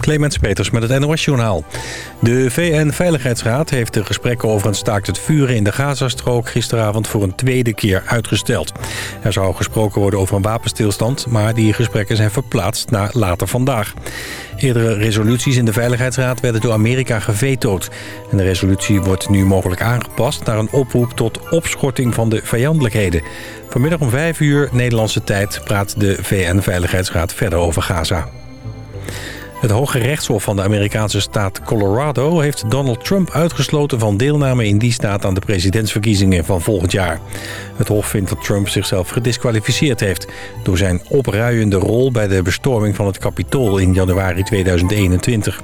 Clemens Peters met het NOS-journaal. De VN-veiligheidsraad heeft de gesprekken over een staakt het vuren in de Gazastrook gisteravond voor een tweede keer uitgesteld. Er zou gesproken worden over een wapenstilstand, maar die gesprekken zijn verplaatst naar later vandaag. Eerdere resoluties in de Veiligheidsraad werden door Amerika gevetood. En de resolutie wordt nu mogelijk aangepast naar een oproep tot opschorting van de vijandelijkheden. Vanmiddag om 5 uur Nederlandse tijd praat de VN-veiligheidsraad verder over Gaza. Het Hoge Rechtshof van de Amerikaanse staat Colorado... heeft Donald Trump uitgesloten van deelname in die staat... aan de presidentsverkiezingen van volgend jaar. Het Hof vindt dat Trump zichzelf gedisqualificeerd heeft... door zijn opruiende rol bij de bestorming van het Capitool in januari 2021.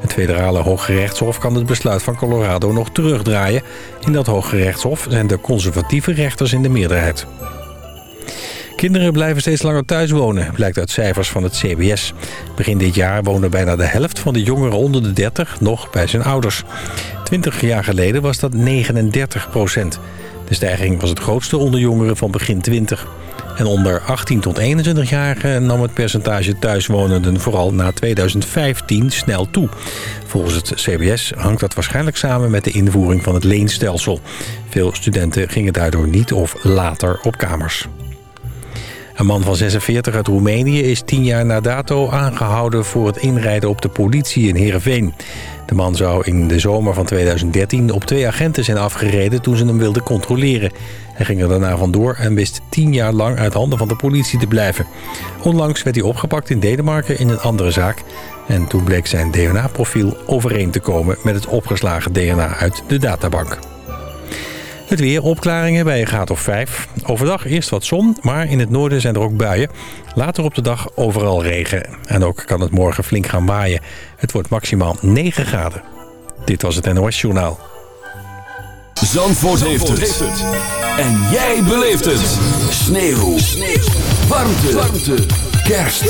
Het federale Hoge Rechtshof kan het besluit van Colorado nog terugdraaien. In dat Hoge Rechtshof zijn de conservatieve rechters in de meerderheid. Kinderen blijven steeds langer thuis wonen, blijkt uit cijfers van het CBS. Begin dit jaar woonde bijna de helft van de jongeren onder de 30 nog bij zijn ouders. Twintig jaar geleden was dat 39 procent. De stijging was het grootste onder jongeren van begin 20. En onder 18 tot 21-jarigen nam het percentage thuiswonenden vooral na 2015 snel toe. Volgens het CBS hangt dat waarschijnlijk samen met de invoering van het leenstelsel. Veel studenten gingen daardoor niet of later op kamers. Een man van 46 uit Roemenië is tien jaar na dato aangehouden... voor het inrijden op de politie in Heerenveen. De man zou in de zomer van 2013 op twee agenten zijn afgereden... toen ze hem wilden controleren. Hij ging er daarna vandoor en wist tien jaar lang uit handen van de politie te blijven. Onlangs werd hij opgepakt in Denemarken in een andere zaak... en toen bleek zijn DNA-profiel overeen te komen... met het opgeslagen DNA uit de databank. Het weer, opklaringen bij een graad of 5. Overdag eerst wat zon, maar in het noorden zijn er ook buien. Later op de dag overal regen. En ook kan het morgen flink gaan waaien. Het wordt maximaal 9 graden. Dit was het NOS Journaal. Zandvoort, Zandvoort heeft, het. En jij beleeft het. Sneeuw. Sneeuw. Warmte. Warmte. Kerst.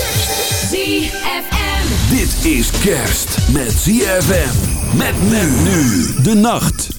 ZFM. Dit is kerst met ZFM. Met men nu. De nacht.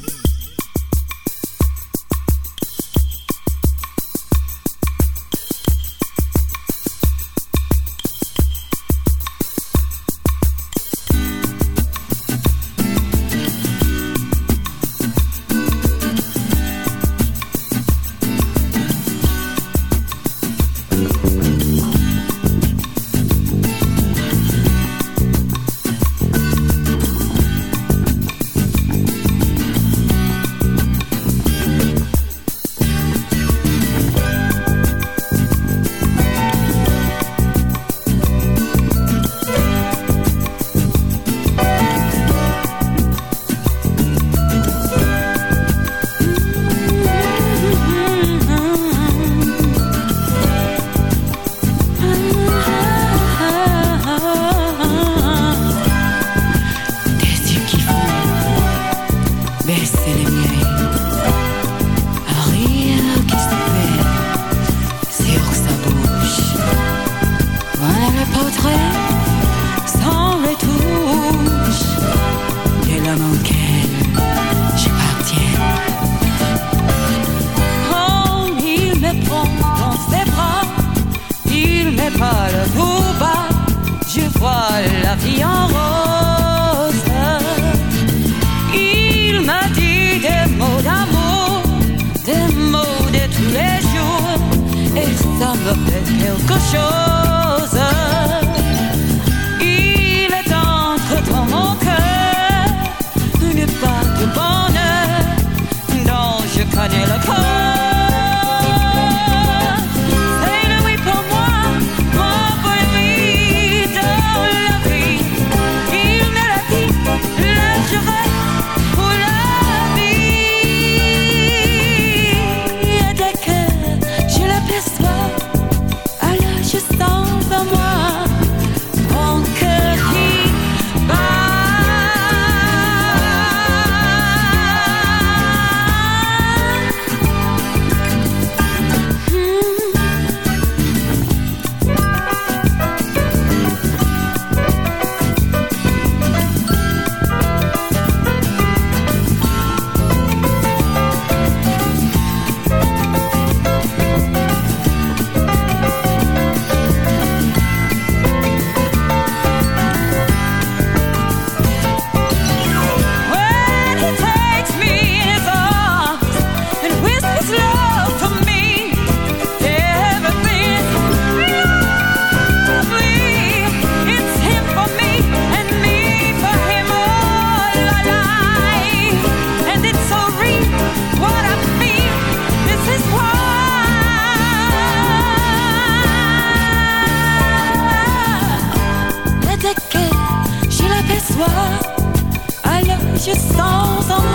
heel. Je sens en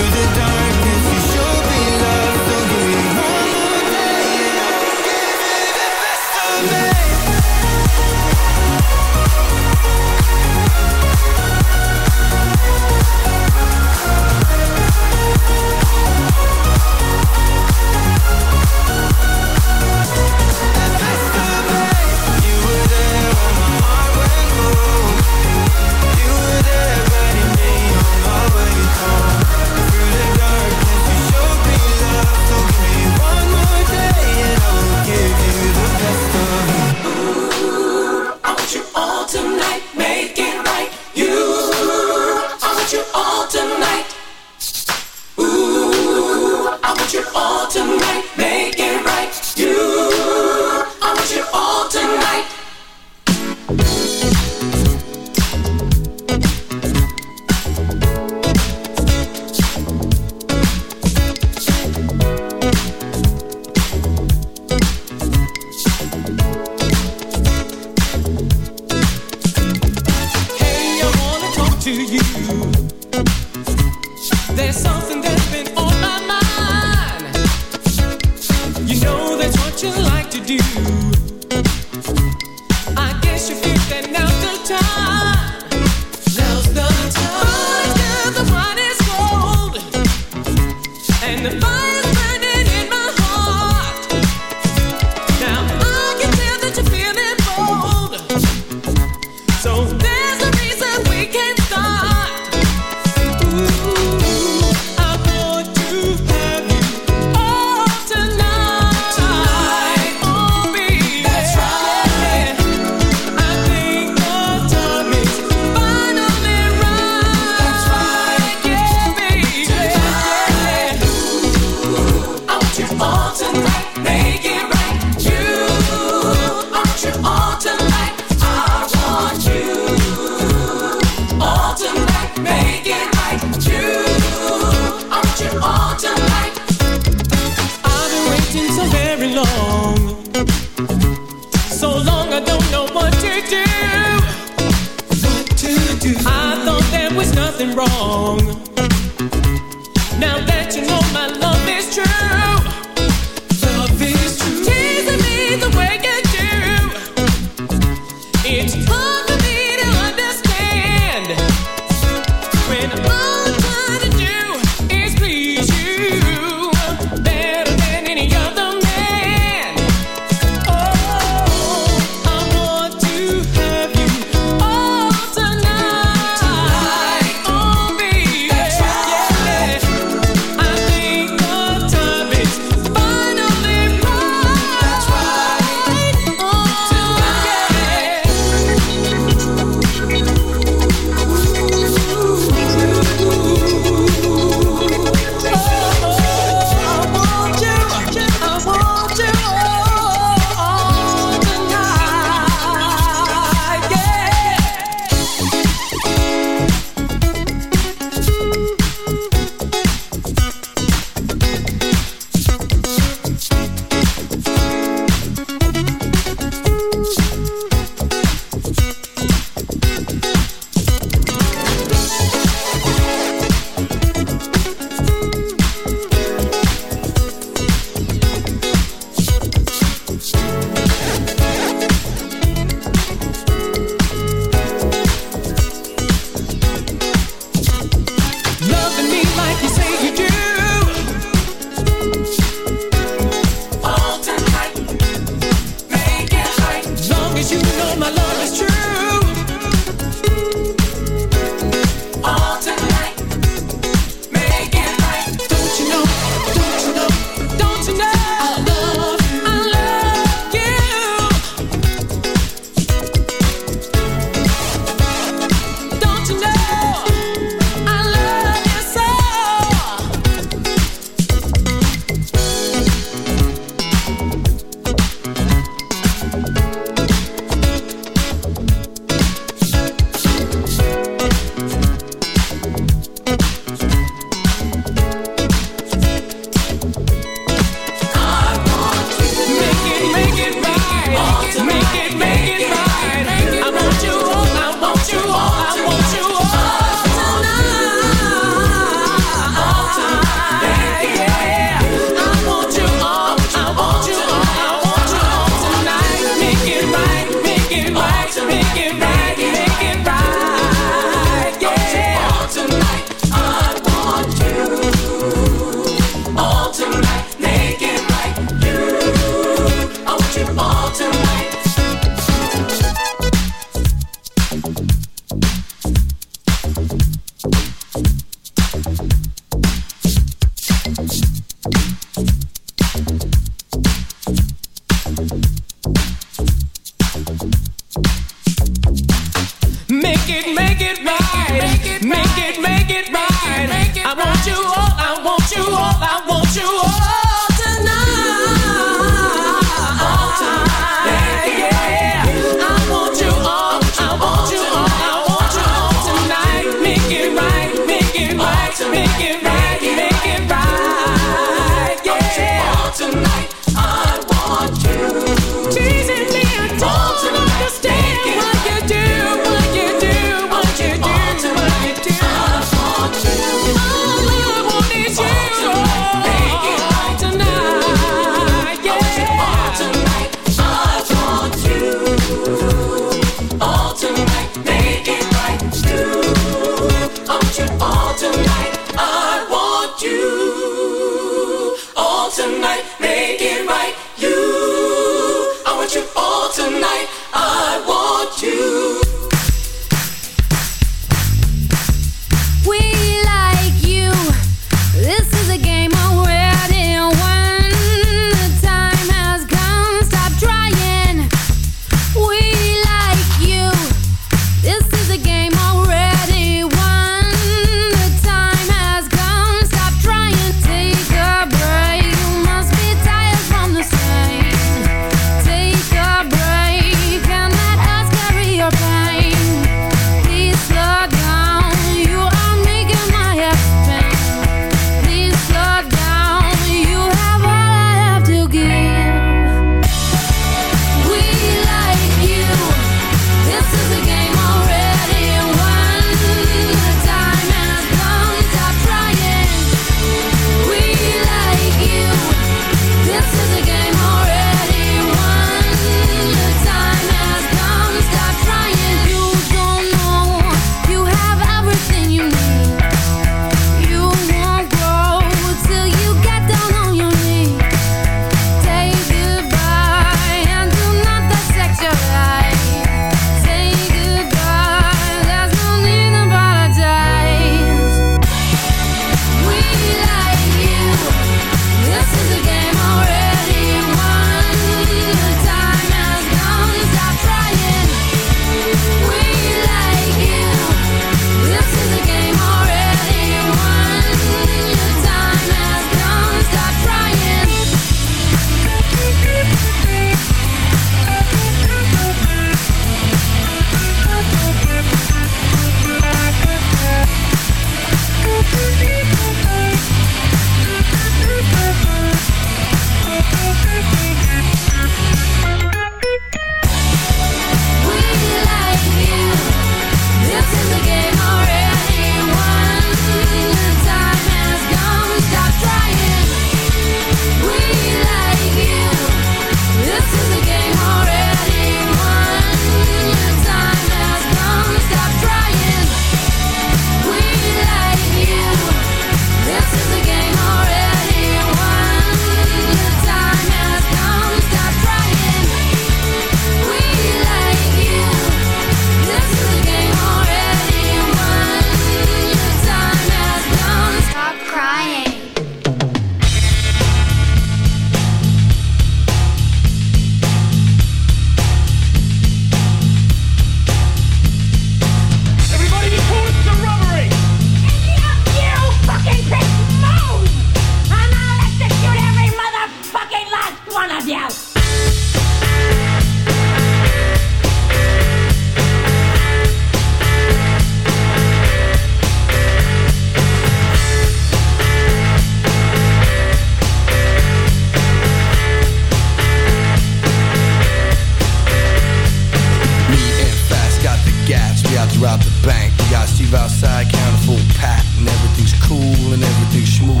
Out the bank. We got Steve outside, counting full pack, and everything's cool and everything's smooth.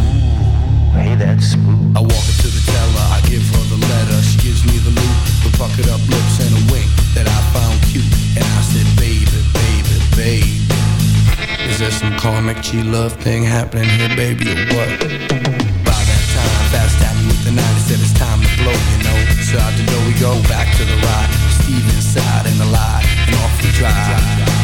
Hey, that's smooth. I walk up to the teller, I give her the letter. She gives me the loot, with puckered up lips and a wink that I found cute. And I said, baby, baby, baby. Is there some karmic G love thing happening here, baby, or what? By that time, fast at me with the nine, he said it's time to blow, you know. So out the door we go, back to the ride. Steve inside in the lot, and off we drive.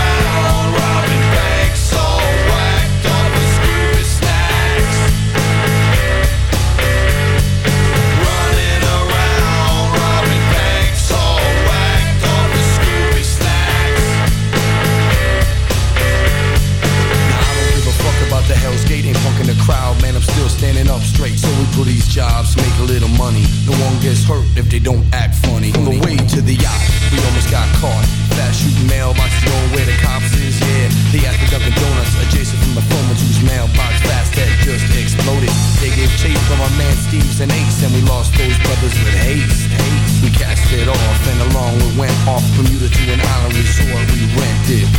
gets hurt if they don't act funny. On the way to the yacht, we almost got caught. Fast shooting mailboxes, knowing where the cops is. Yeah, they at the Dunkin' Donuts, adjacent from the phone whose mailbox fast had just exploded. They gave chase from our man Steve's and Ace, and we lost those brothers with haste. We cast it off, and along we went off Bermuda to an island resort we rented.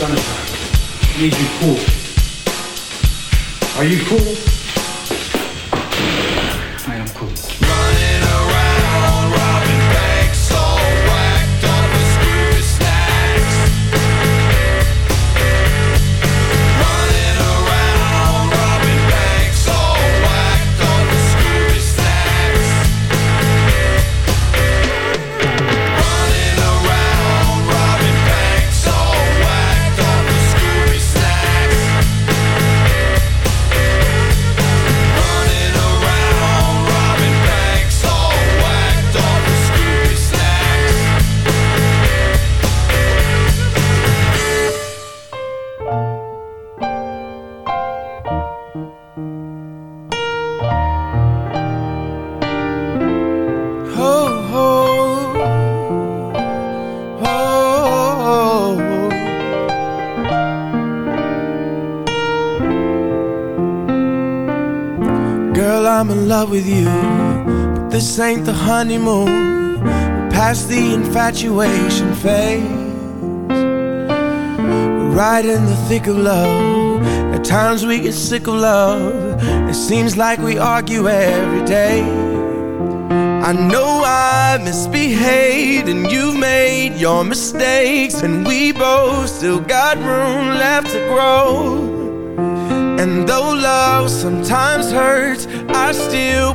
Jonathan, need you cool. Are you cool? Honeymoon. Past the infatuation phase. We're right in the thick of love. At times we get sick of love. It seems like we argue every day. I know I misbehaved and you've made your mistakes, and we both still got room left to grow. And though love sometimes hurts, I still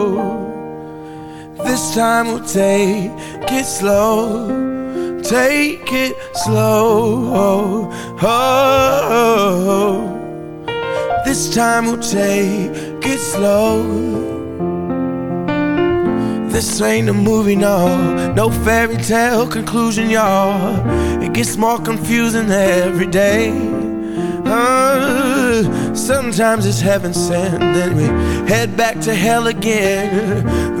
This time we'll take it slow. Take it slow. Oh, oh. This time we'll take it slow. This ain't a movie, no, no fairy tale conclusion, y'all. It gets more confusing every day. Uh, sometimes it's heaven sent, then we head back to hell again.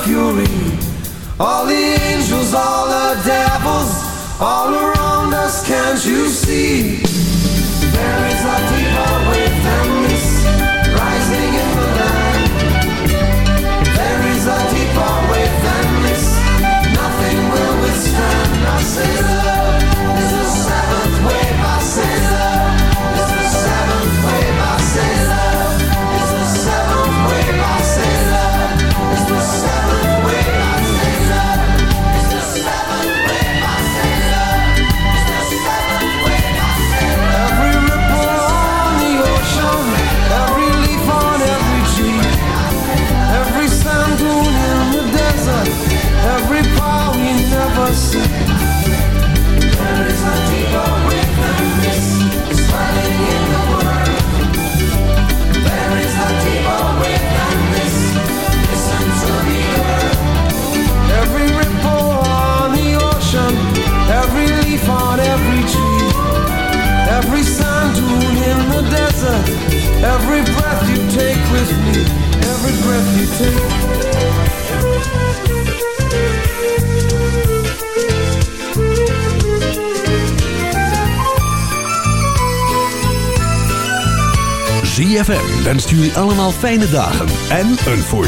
Mercury. All the angels, all the devils, all around us, can't you see? ZFM wens jullie allemaal fijne dagen en een voorzitter.